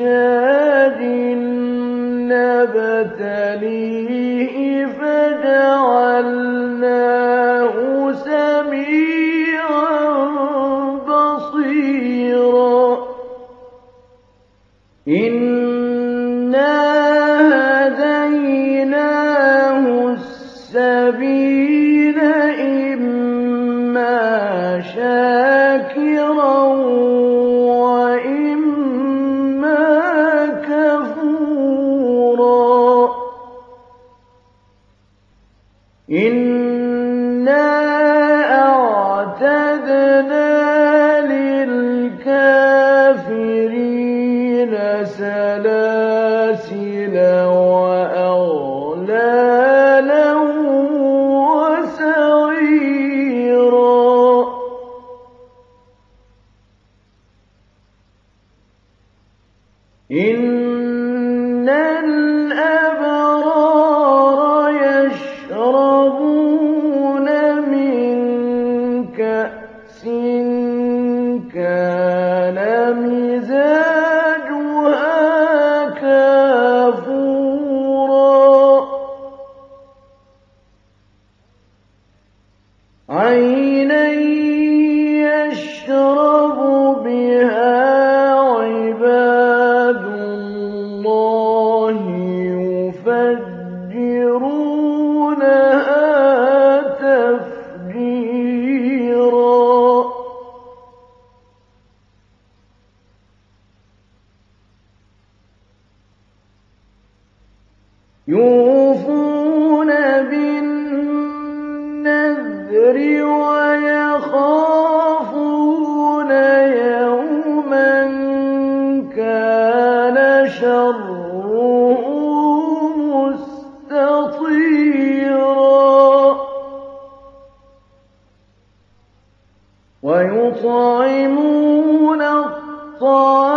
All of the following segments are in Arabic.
أَمْشَاجٍ نَّبْتَلِيهِ فَجَعَلْنَاهُ سَمِيعًا بَصِيرًا. إِنَّا هَدَيْنَاهُ السَّبِيلَ إِمَّا شَاكِرًا إِنَّا أَعْتَدْنَا لِلْكَافِرِينَ سَلَاسِلَ وَأَغْلَالًا وَسَعِيرًا إِنَّ عَيْنًا يَشْرَبُ بِهَا عِبَادُ اللَّهِ يُفَجِّرُونَهَا تَفْجِيرًا. يُوفُونَ وَيُطْعِمُونَ الطَّعَامَ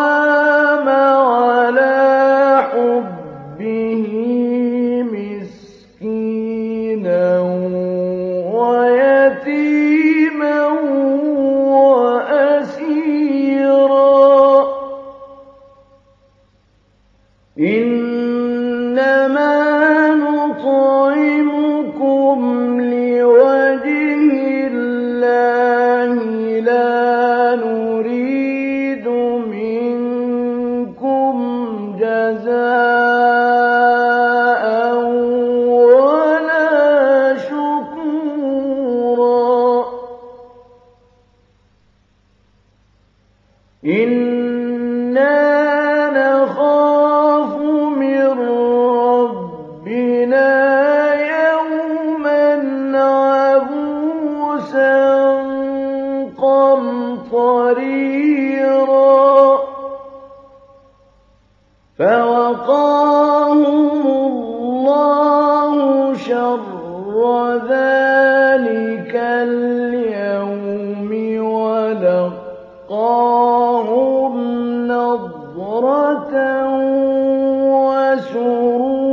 الْيَوْمِ وَلَقَّاهُمْ نَضْرَةً وَسُرُورًا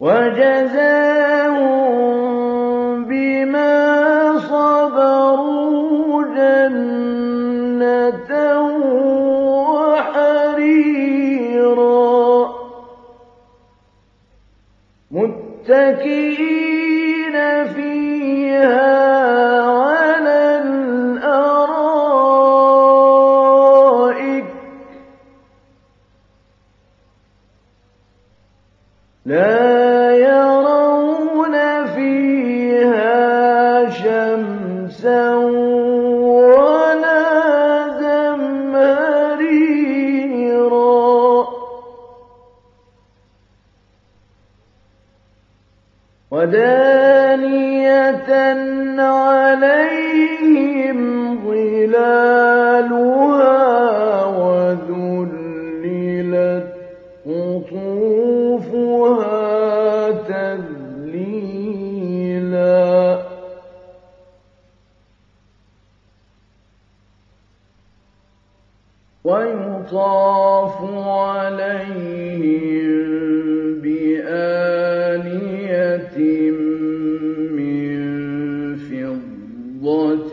وَجَزَاهُم بِمَا صَبَرُوا جَنَّةً مُّتَّكِئِينَ فِيهَا. ودانية عليهم ظلالها وذللت قطوفها تذليلا. ويطاف صِرَاطٍ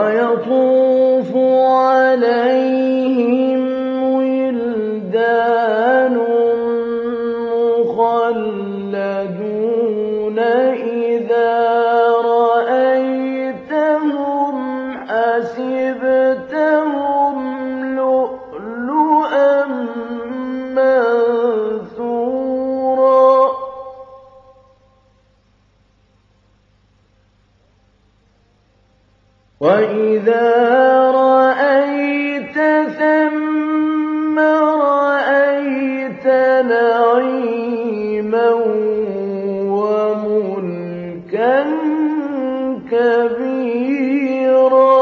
ويطوف عليهم ولدان وإذا رأيت ثم رأيت نعيما كبيرا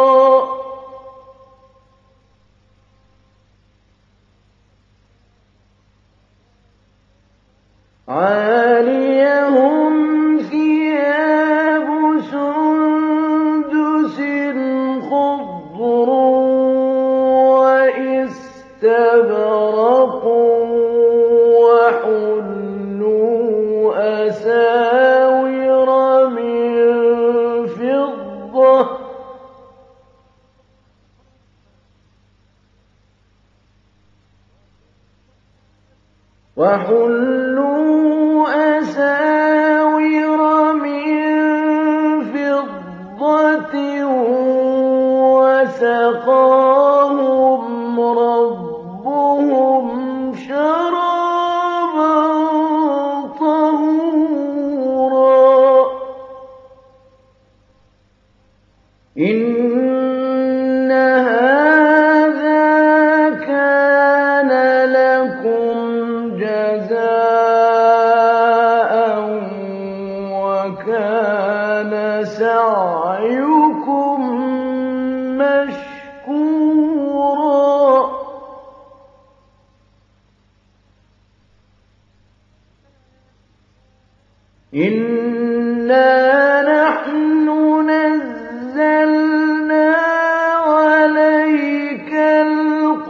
عاليهم وحلوا أساور من فضة وسقاهم ربهم شرابا طهورا. إنا نحن نزلنا عليك القرآن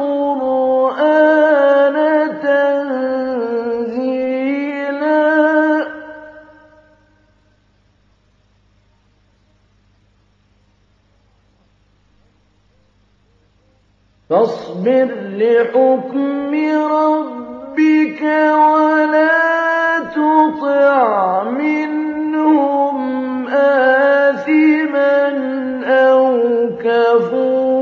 تنزيلا فاصبر لحكم ربك ولا منهم آثما أو كفورا.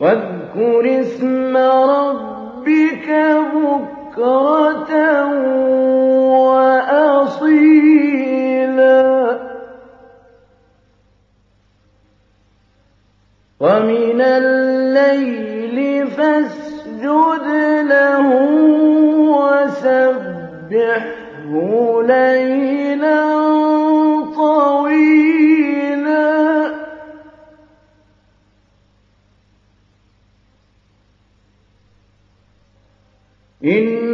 واذكر اسم ربك بكرة وأصيلا. ومن فَسَبِّحْهُ لَيْلًا طَوِيلًا. إن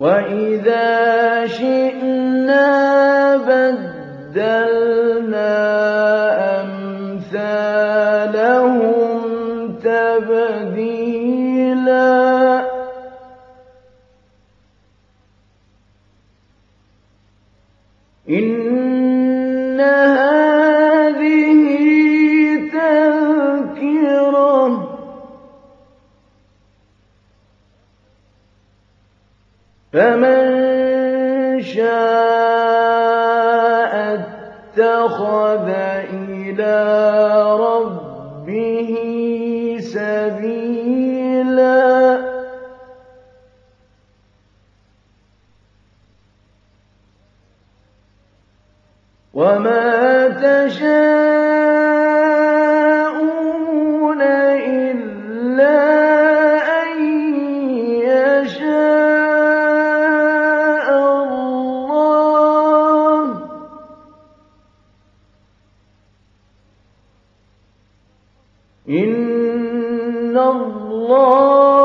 وَإِذَا شِئْنَا بَدَّلْنَا فَمَن شَاءَ اتَّخَذَ إِلَىٰ رَبِّهِ سَبِيلًا وَمَا تشاء إن الله